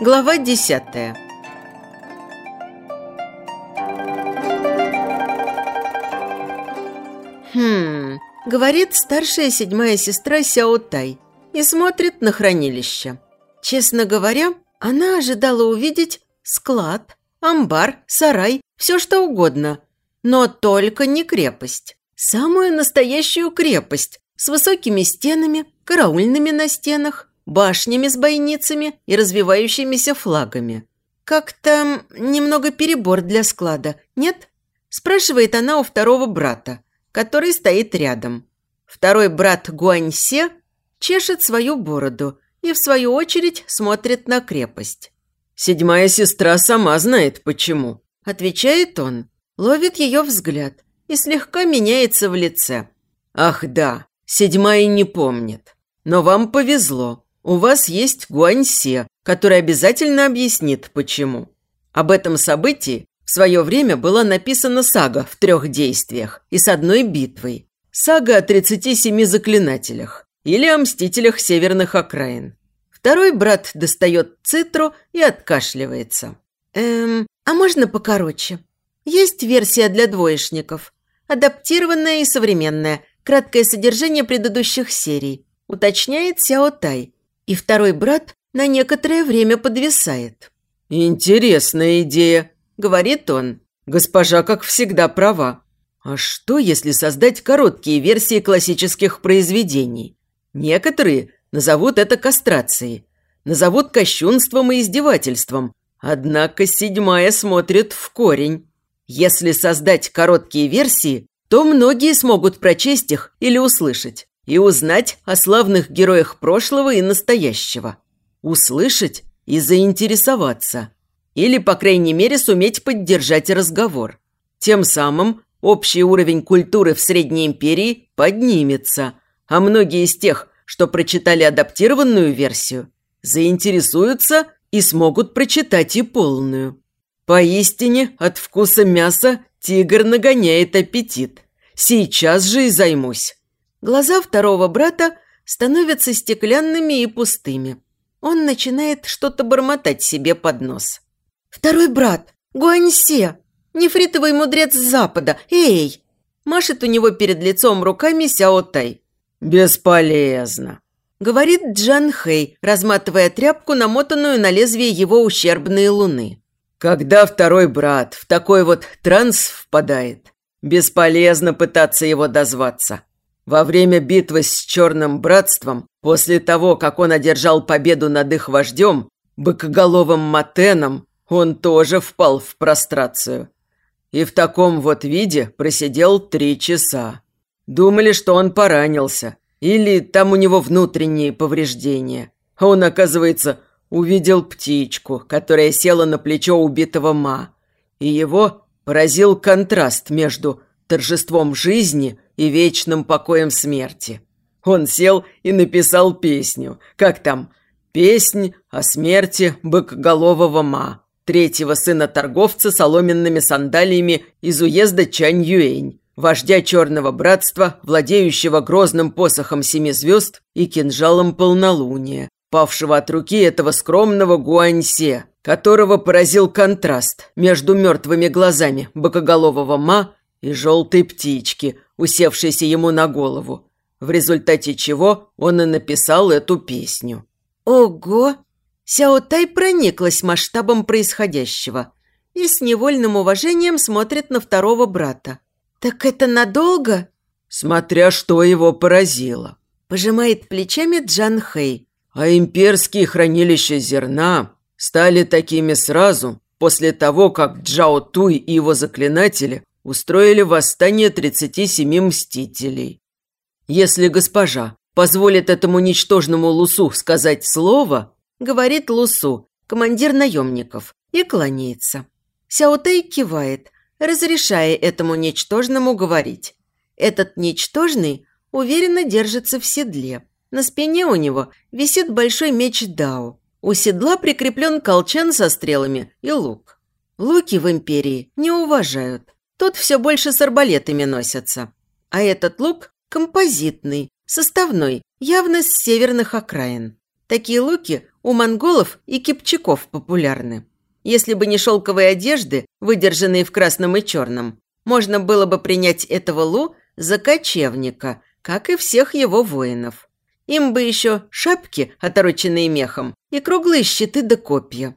Глава десятая. Хм, говорит старшая седьмая сестра Сяо Тай и смотрит на хранилище. Честно говоря, она ожидала увидеть склад, амбар, сарай, все что угодно, но только не крепость. Самую настоящую крепость с высокими стенами, караульными на стенах, башнями с бойницами и развивающимися флагами. Как-то немного перебор для склада, нет? Спрашивает она у второго брата, который стоит рядом. Второй брат Гуаньсе чешет свою бороду и, в свою очередь, смотрит на крепость. «Седьмая сестра сама знает, почему», – отвечает он, ловит ее взгляд и слегка меняется в лице. «Ах да, седьмая не помнит. Но вам повезло. У вас есть Гуаньсе, который обязательно объяснит, почему. Об этом событии в свое время была написана сага в трех действиях и с одной битвой. Сага о 37 заклинателях или о мстителях северных окраин. Второй брат достает цитру и откашливается. «Эм, а можно покороче? Есть версия для двоечников. Адаптированная и современная. Краткое содержание предыдущих серий. Уточняет Сяо Тай и второй брат на некоторое время подвисает. «Интересная идея», – говорит он. «Госпожа, как всегда, права. А что, если создать короткие версии классических произведений? Некоторые назовут это кастрацией, назовут кощунством и издевательством. Однако седьмая смотрит в корень. Если создать короткие версии, то многие смогут прочесть их или услышать и узнать о славных героях прошлого и настоящего. Услышать и заинтересоваться. Или, по крайней мере, суметь поддержать разговор. Тем самым общий уровень культуры в Средней империи поднимется, а многие из тех, что прочитали адаптированную версию, заинтересуются и смогут прочитать и полную. Поистине, от вкуса мяса тигр нагоняет аппетит. Сейчас же и займусь. Глаза второго брата становятся стеклянными и пустыми. Он начинает что-то бормотать себе под нос. «Второй брат! Гуаньсе! Нефритовый мудрец Запада! Эй!» Машет у него перед лицом руками Сяо Тай. «Бесполезно!» Говорит Джан Хэй, разматывая тряпку, намотанную на лезвие его ущербной луны. «Когда второй брат в такой вот транс впадает, бесполезно пытаться его дозваться. Во время битвы с Черным Братством, после того, как он одержал победу над их вождем, быкоголовым Матеном, он тоже впал в прострацию. И в таком вот виде просидел три часа. Думали, что он поранился, или там у него внутренние повреждения. Он, оказывается, увидел птичку, которая села на плечо убитого Ма. И его поразил контраст между торжеством жизни и вечным покоем смерти. Он сел и написал песню. Как там? «Песнь о смерти быкголового Ма, третьего сына торговца соломенными сандалиями из уезда Чань-Юэнь, вождя Черного Братства, владеющего грозным посохом семи звезд и кинжалом полнолуния, павшего от руки этого скромного Гуаньсе, которого поразил контраст между мертвыми глазами бокоголового Ма и желтой птички, усевшейся ему на голову, в результате чего он и написал эту песню. Ого! Сяо Тай прониклась масштабом происходящего и с невольным уважением смотрит на второго брата. «Так это надолго?» «Смотря что его поразило», – пожимает плечами Джан Хэй. «А имперские хранилища зерна стали такими сразу после того, как Джао Туй и его заклинатели устроили восстание 37 мстителей. Если госпожа позволит этому ничтожному Лусу сказать слово, говорит Лусу, командир наемников, и кланяется. Сяотэй кивает, разрешая этому ничтожному говорить. Этот ничтожный уверенно держится в седле. На спине у него висит большой меч Дао. У седла прикреплен колчан со стрелами и лук. Луки в империи не уважают. Тут все больше с арбалетами носятся. А этот лук композитный, составной, явно с северных окраин. Такие луки у монголов и кипчаков популярны. Если бы не шелковые одежды, выдержанные в красном и черном, можно было бы принять этого Лу за кочевника, как и всех его воинов. Им бы еще шапки, отороченные мехом, и круглые щиты да копья.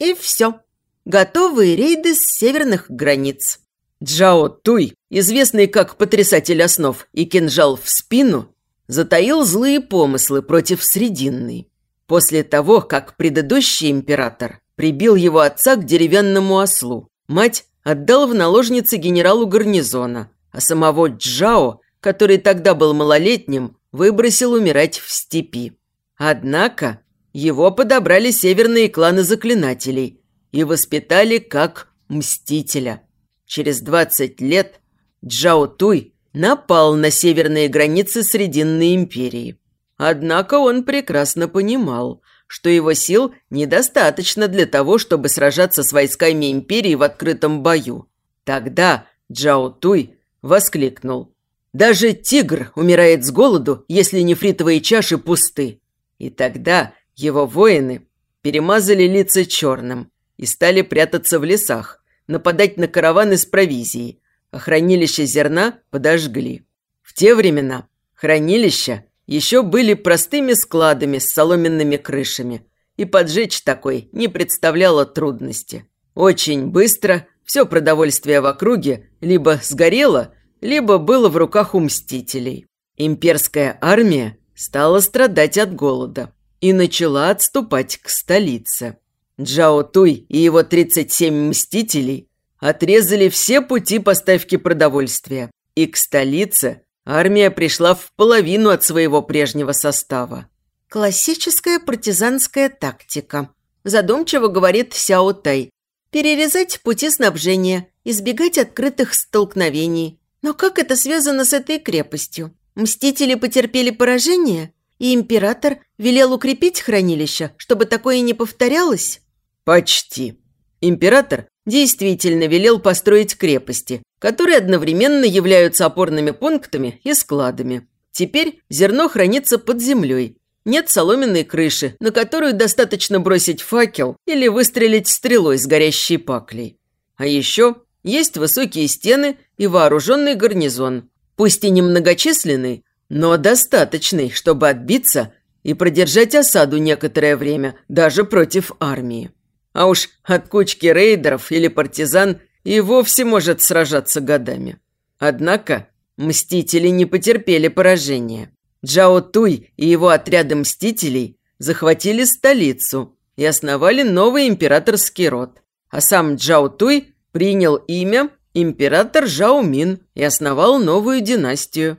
И все. Готовые рейды с северных границ. Джао Туй, известный как потрясатель основ и кинжал в спину, затаил злые помыслы против Срединной. После того, как предыдущий император прибил его отца к деревянному ослу, мать отдал в наложницы генералу гарнизона, а самого Джао, который тогда был малолетним, выбросил умирать в степи. Однако его подобрали северные кланы заклинателей и воспитали как мстителя. Через 20 лет Джао Туй напал на северные границы Срединной империи. Однако он прекрасно понимал, что его сил недостаточно для того, чтобы сражаться с войсками империи в открытом бою. Тогда Джао Туй воскликнул. «Даже тигр умирает с голоду, если нефритовые чаши пусты». И тогда его воины перемазали лица черным и стали прятаться в лесах, нападать на караваны с провизией, а хранилища зерна подожгли. В те времена хранилища еще были простыми складами с соломенными крышами, и поджечь такой не представляло трудности. Очень быстро все продовольствие в округе либо сгорело, либо было в руках у мстителей. Имперская армия стала страдать от голода и начала отступать к столице. Джао Туй и его 37 мстителей отрезали все пути поставки продовольствия, и к столице армия пришла в половину от своего прежнего состава. Классическая партизанская тактика. Задумчиво говорит Сяо Тай. Перерезать пути снабжения, избегать открытых столкновений. Но как это связано с этой крепостью? Мстители потерпели поражение, и император велел укрепить хранилище, чтобы такое не повторялось? Почти. Император действительно велел построить крепости, которые одновременно являются опорными пунктами и складами. Теперь зерно хранится под землей. Нет соломенной крыши, на которую достаточно бросить факел или выстрелить стрелой с горящей паклей. А еще есть высокие стены и вооруженный гарнизон. Пусть и немногочисленный, но достаточный, чтобы отбиться и продержать осаду некоторое время, даже против армии. А уж от кучки рейдеров или партизан и вовсе может сражаться годами. Однако мстители не потерпели поражения. Джао Туй и его отряды мстителей захватили столицу и основали новый императорский род. А сам Джао Туй принял имя император Жао Мин и основал новую династию.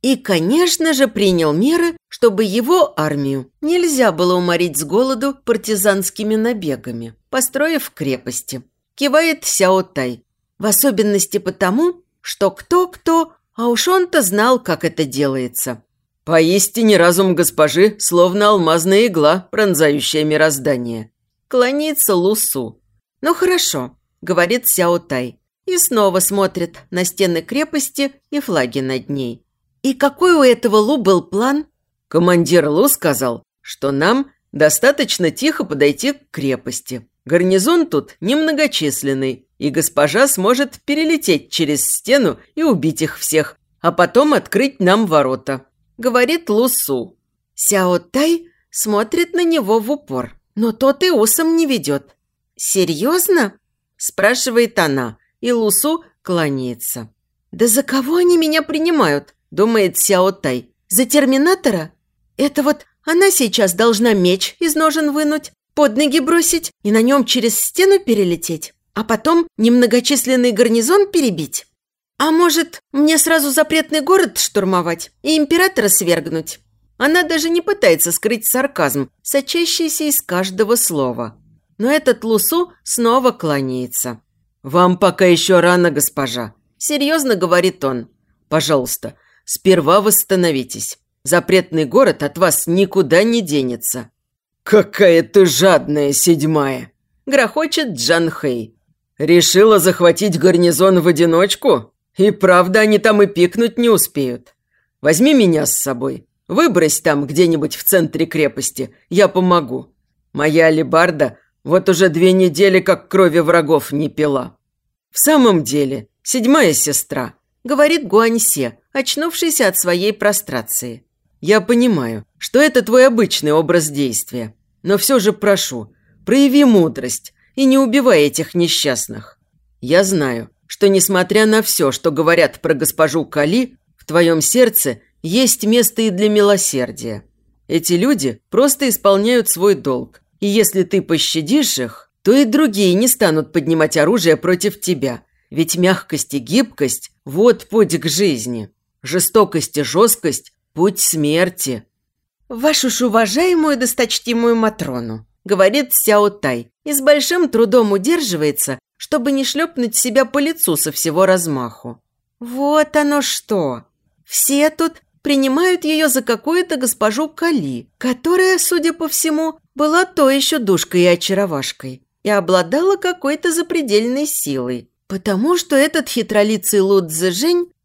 И, конечно же, принял меры, чтобы его армию нельзя было уморить с голоду партизанскими набегами, построив крепости. Кивает Сяо Тай. В особенности потому, что кто-кто, а уж он-то знал, как это делается. Поистине разум госпожи, словно алмазная игла, пронзающая мироздание. Клонится Лусу. «Ну хорошо», — говорит Сяо Тай. И снова смотрит на стены крепости и флаги над ней. «И какой у этого Лу был план?» Командир Лу сказал, что нам достаточно тихо подойти к крепости. Гарнизон тут немногочисленный, и госпожа сможет перелететь через стену и убить их всех, а потом открыть нам ворота», — говорит Лусу. Сяо Тай смотрит на него в упор, но тот и усом не ведет. «Серьезно?» – спрашивает она, и Лусу кланяется. «Да за кого они меня принимают?» Думает Сяо Тай. «За терминатора? Это вот она сейчас должна меч из ножен вынуть, под ноги бросить и на нем через стену перелететь, а потом немногочисленный гарнизон перебить? А может, мне сразу запретный город штурмовать и императора свергнуть?» Она даже не пытается скрыть сарказм, сочащийся из каждого слова. Но этот Лусу снова кланяется. «Вам пока еще рано, госпожа», – серьезно говорит он. «Пожалуйста, Сперва восстановитесь. Запретный город от вас никуда не денется». «Какая ты жадная, седьмая!» – грохочет Джан Хэй. «Решила захватить гарнизон в одиночку? И правда, они там и пикнуть не успеют. Возьми меня с собой. Выбрось там где-нибудь в центре крепости, я помогу. Моя алебарда вот уже две недели как крови врагов не пила. В самом деле, седьмая сестра, говорит Гуаньсе, очнувшийся от своей прострации. Я понимаю, что это твой обычный образ действия, но все же прошу, прояви мудрость и не убивай этих несчастных. Я знаю, что несмотря на все, что говорят про госпожу Кали, в твоем сердце есть место и для милосердия. Эти люди просто исполняют свой долг, и если ты пощадишь их, то и другие не станут поднимать оружие против тебя, ведь мягкость и гибкость – вот путь к жизни. Жестокость и жесткость – путь смерти. «Вашу ж уважаемую досточтимую Матрону», – говорит Сяо Тай, и с большим трудом удерживается, чтобы не шлепнуть себя по лицу со всего размаху. «Вот оно что! Все тут принимают ее за какую-то госпожу Кали, которая, судя по всему, была то еще душкой и очаровашкой и обладала какой-то запредельной силой, потому что этот хитролицый Лудзе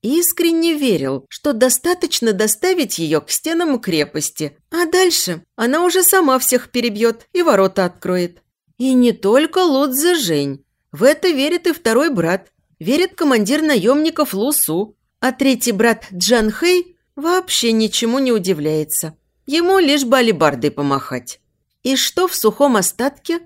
Искренне верил, что достаточно доставить ее к стенам крепости, а дальше она уже сама всех перебьет и ворота откроет. И не только Лудзе Жень. В это верит и второй брат, верит командир наемников Лусу, а третий брат Джан Хэй вообще ничему не удивляется. Ему лишь бы алебардой помахать. И что в сухом остатке?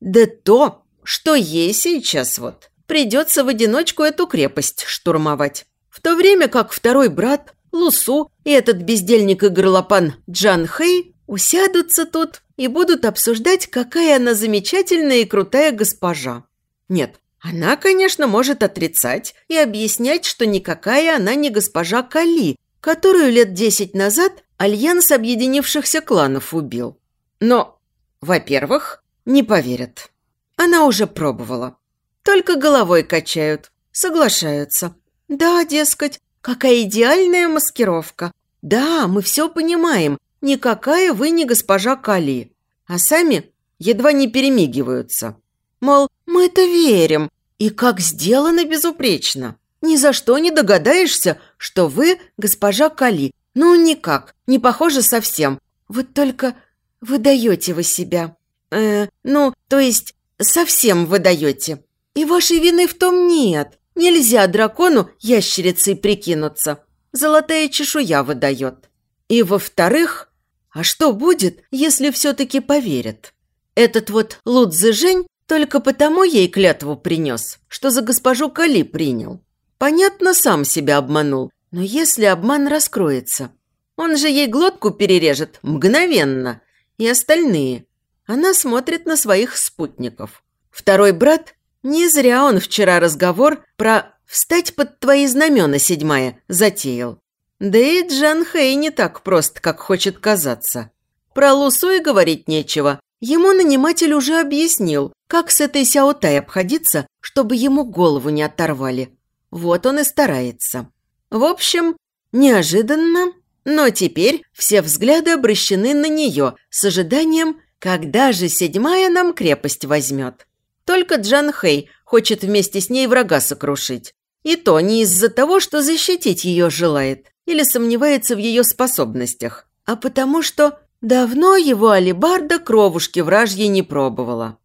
Да то, что ей сейчас вот придется в одиночку эту крепость штурмовать. В то время как второй брат, Лусу и этот бездельник и горлопан Джан Хэй усядутся тут и будут обсуждать, какая она замечательная и крутая госпожа. Нет, она, конечно, может отрицать и объяснять, что никакая она не госпожа Кали, которую лет десять назад Альянс Объединившихся Кланов убил. Но во-первых, не поверят. Она уже пробовала. Только головой качают, соглашаются. Да, дескать, какая идеальная маскировка. Да, мы все понимаем, никакая вы не госпожа Кали. А сами едва не перемигиваются. Мол, мы это верим, и как сделано безупречно. Ни за что не догадаешься, что вы госпожа Кали. Ну, никак, не похоже совсем. Вот только «Выдаете вы себя. Э, ну, то есть, совсем выдаете. И вашей вины в том нет. Нельзя дракону ящерицей прикинуться. Золотая чешуя выдает. И во-вторых, а что будет, если все-таки поверят? Этот вот Лудзе Жень только потому ей клятву принес, что за госпожу Кали принял. Понятно, сам себя обманул, но если обман раскроется, он же ей глотку перережет мгновенно – и остальные. Она смотрит на своих спутников. Второй брат, не зря он вчера разговор про «встать под твои знамена, седьмая» затеял. Да и Джан Хэй не так прост, как хочет казаться. Про Лусу и говорить нечего. Ему наниматель уже объяснил, как с этой Сяотай обходиться, чтобы ему голову не оторвали. Вот он и старается. В общем, неожиданно но теперь все взгляды обращены на нее с ожиданием, когда же седьмая нам крепость возьмет. Только Джан Хэй хочет вместе с ней врага сокрушить. И то не из-за того, что защитить ее желает или сомневается в ее способностях, а потому что давно его алибарда кровушки вражьей не пробовала.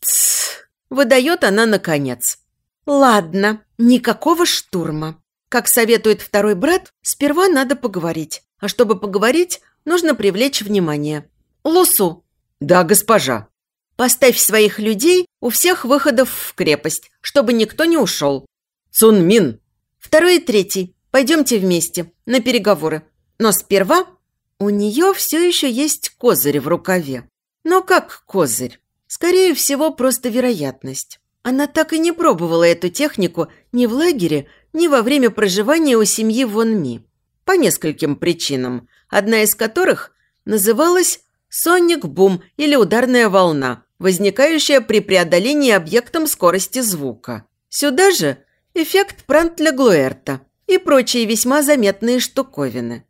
Тссс, выдает она наконец. Ладно, никакого штурма. Как советует второй брат, сперва надо поговорить. А чтобы поговорить, нужно привлечь внимание. Лусу. Да, госпожа. Поставь своих людей у всех выходов в крепость, чтобы никто не ушел. Цунмин. Второй и третий. Пойдемте вместе на переговоры. Но сперва у нее все еще есть козырь в рукаве. Но как козырь? Скорее всего, просто вероятность. Она так и не пробовала эту технику ни в лагере, ни во время проживания у семьи Вон Ми. По нескольким причинам, одна из которых называлась «соник-бум» или «ударная волна», возникающая при преодолении объектом скорости звука. Сюда же эффект Прантля-Глуэрта и прочие весьма заметные штуковины.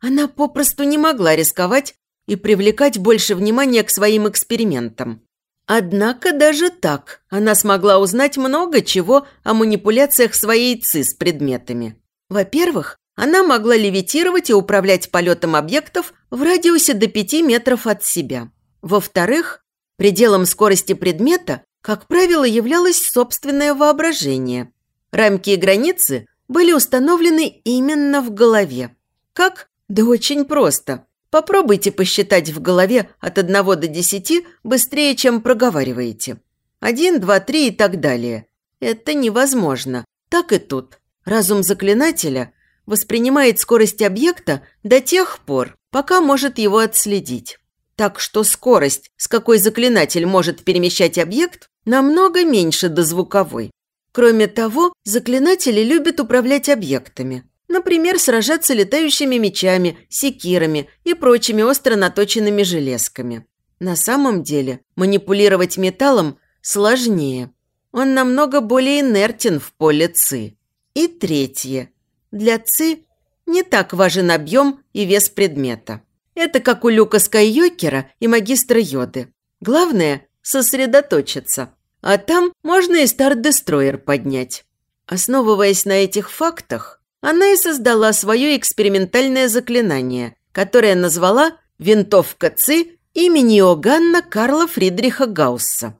Она попросту не могла рисковать и привлекать больше внимания к своим экспериментам. Однако даже так она смогла узнать много чего о манипуляциях своей ЦИ с предметами. Во-первых, она могла левитировать и управлять полетом объектов в радиусе до 5 метров от себя. Во-вторых, пределом скорости предмета, как правило, являлось собственное воображение. Рамки и границы были установлены именно в голове. Как? Да очень просто. Попробуйте посчитать в голове от 1 до 10 быстрее, чем проговариваете. 1, 2, 3 и так далее. Это невозможно. Так и тут. Разум заклинателя воспринимает скорость объекта до тех пор, пока может его отследить. Так что скорость, с какой заклинатель может перемещать объект, намного меньше дозвуковой. Кроме того, заклинатели любят управлять объектами. Например, сражаться летающими мечами, секирами и прочими остро наточенными железками. На самом деле, манипулировать металлом сложнее. Он намного более инертен в поле ЦИ. И третье. Для ЦИ не так важен объем и вес предмета. Это как у Люка Скайокера и магистра Йоды. Главное – сосредоточиться. А там можно и Стар-Дестройер поднять. Основываясь на этих фактах, она и создала свое экспериментальное заклинание, которое назвала «Винтовка ЦИ» имени Иоганна Карла Фридриха Гаусса.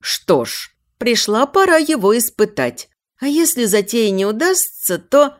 Что ж, пришла пора его испытать. А если затея не удастся, то...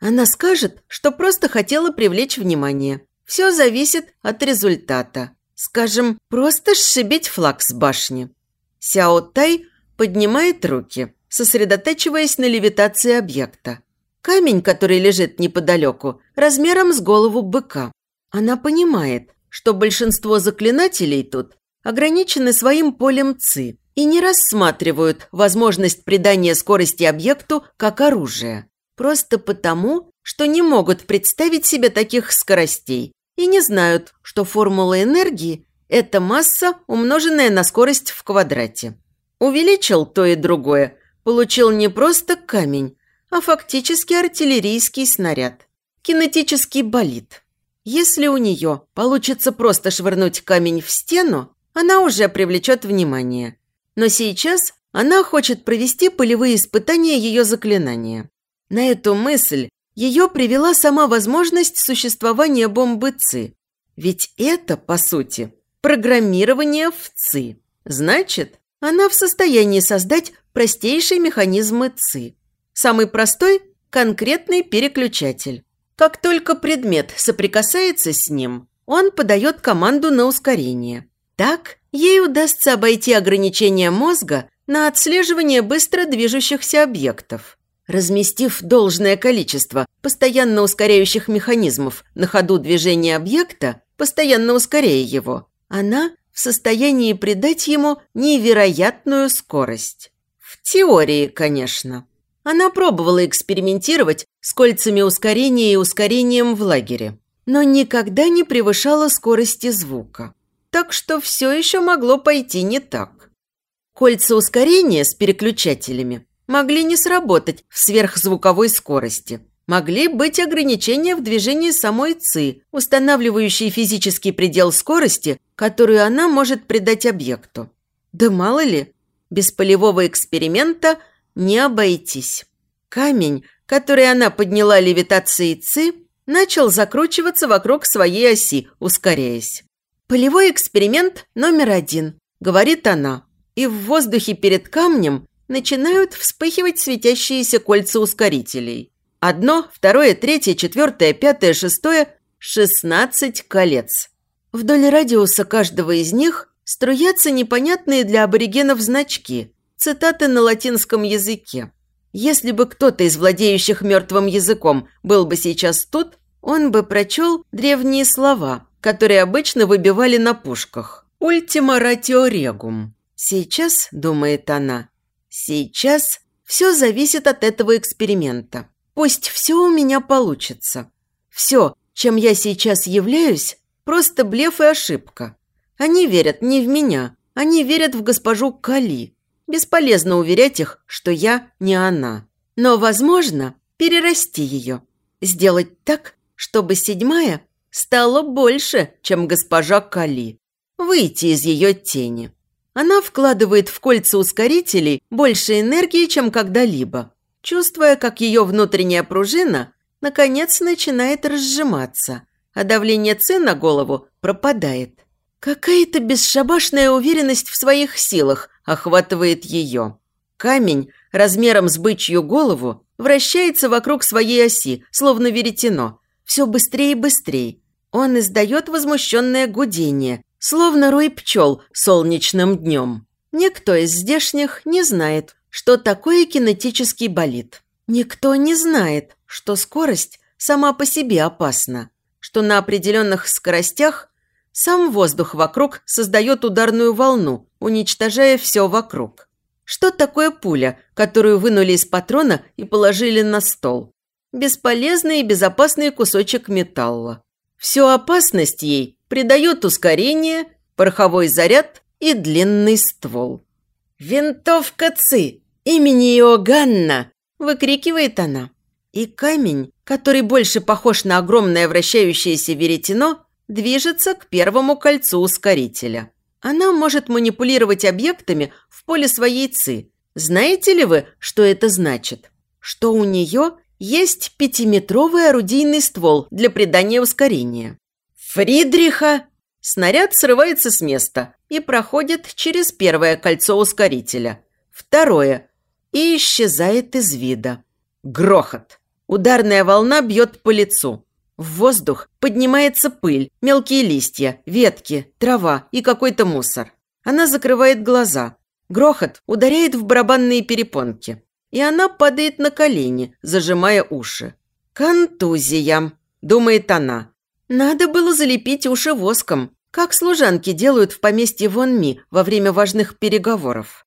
Она скажет, что просто хотела привлечь внимание. Все зависит от результата. Скажем, просто сшибить флаг с башни. Сяо Тай поднимает руки, сосредотачиваясь на левитации объекта. Камень, который лежит неподалеку, размером с голову быка. Она понимает, что большинство заклинателей тут ограничены своим полем ЦИ и не рассматривают возможность придания скорости объекту как оружие. Просто потому, что не могут представить себе таких скоростей и не знают, что формула энергии – это масса, умноженная на скорость в квадрате. Увеличил то и другое, получил не просто камень, а фактически артиллерийский снаряд. Кинетический болид. Если у нее получится просто швырнуть камень в стену, она уже привлечет внимание. Но сейчас она хочет провести полевые испытания ее заклинания. На эту мысль ее привела сама возможность существования бомбы ЦИ. Ведь это, по сути, программирование в ЦИ. Значит, она в состоянии создать простейшие механизмы ЦИ. Самый простой – конкретный переключатель. Как только предмет соприкасается с ним, он подает команду на ускорение. Так ей удастся обойти ограничения мозга на отслеживание быстро движущихся объектов. Разместив должное количество постоянно ускоряющих механизмов на ходу движения объекта, постоянно ускоряя его, она в состоянии придать ему невероятную скорость. В теории, конечно. Она пробовала экспериментировать с кольцами ускорения и ускорением в лагере, но никогда не превышала скорости звука. Так что все еще могло пойти не так. Кольца ускорения с переключателями могли не сработать в сверхзвуковой скорости. Могли быть ограничения в движении самой ЦИ, устанавливающие физический предел скорости, которую она может придать объекту. Да мало ли, без полевого эксперимента не обойтись. Камень, который она подняла левитацией ЦИ, начал закручиваться вокруг своей оси, ускоряясь. «Полевой эксперимент номер один», – говорит она, и в воздухе перед камнем начинают вспыхивать светящиеся кольца ускорителей. Одно, второе, третье, четвертое, пятое, шестое – шестнадцать колец. Вдоль радиуса каждого из них струятся непонятные для аборигенов значки, цитаты на латинском языке. Если бы кто-то из владеющих мертвым языком был бы сейчас тут, он бы прочел древние слова, которые обычно выбивали на пушках. «Ультима ратио регум». Сейчас, думает она, Сейчас все зависит от этого эксперимента. Пусть все у меня получится. Все, чем я сейчас являюсь, просто блеф и ошибка. Они верят не в меня, они верят в госпожу Кали. Бесполезно уверять их, что я не она. Но, возможно, перерасти ее. Сделать так, чтобы седьмая стала больше, чем госпожа Кали. Выйти из ее тени. Она вкладывает в кольца ускорителей больше энергии, чем когда-либо, чувствуя, как ее внутренняя пружина наконец начинает разжиматься, а давление ци на голову пропадает. Какая-то бесшабашная уверенность в своих силах охватывает ее. Камень размером с бычью голову вращается вокруг своей оси, словно веретено, все быстрее и быстрее. Он издает возмущенное гудение, словно рой пчел солнечным днем. Никто из здешних не знает, что такое кинетический болид. Никто не знает, что скорость сама по себе опасна, что на определенных скоростях сам воздух вокруг создает ударную волну, уничтожая все вокруг. Что такое пуля, которую вынули из патрона и положили на стол? Бесполезный и безопасный кусочек металла. Всю опасность ей придает ускорение, пороховой заряд и длинный ствол. «Винтовка Ци! Имени Иоганна!» – выкрикивает она. И камень, который больше похож на огромное вращающееся веретено, движется к первому кольцу ускорителя. Она может манипулировать объектами в поле своей ЦИ. Знаете ли вы, что это значит? Что у нее есть пятиметровый орудийный ствол для придания ускорения. Фридриха! Снаряд срывается с места и проходит через первое кольцо ускорителя, второе и исчезает из вида. Грохот. Ударная волна бьет по лицу. В воздух поднимается пыль, мелкие листья, ветки, трава и какой-то мусор. Она закрывает глаза. Грохот ударяет в барабанные перепонки. И она падает на колени, зажимая уши. «Контузия», – думает она. «Надо было залепить уши воском, как служанки делают в поместье Вон Ми во время важных переговоров».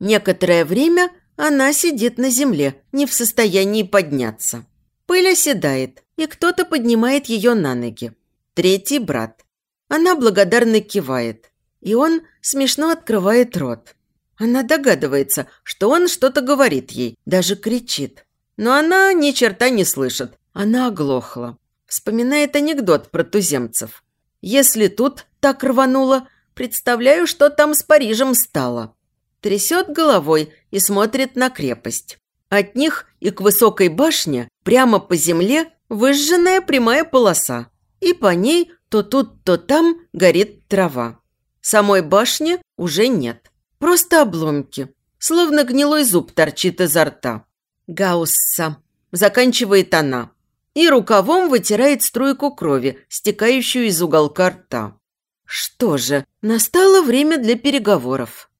Некоторое время она сидит на земле, не в состоянии подняться. Пыль оседает, и кто-то поднимает ее на ноги. Третий брат. Она благодарно кивает, и он смешно открывает рот. Она догадывается, что он что-то говорит ей, даже кричит. Но она ни черта не слышит, она оглохла. Вспоминает анекдот про туземцев. Если тут так рвануло, представляю, что там с Парижем стало. Трясет головой и смотрит на крепость. От них и к высокой башне прямо по земле выжженная прямая полоса, и по ней то тут, то там горит трава. Самой башни уже нет. Просто обломки, словно гнилой зуб торчит изо рта. Гаусса. Заканчивает она. И рукавом вытирает струйку крови, стекающую из уголка рта. Что же, настало время для переговоров.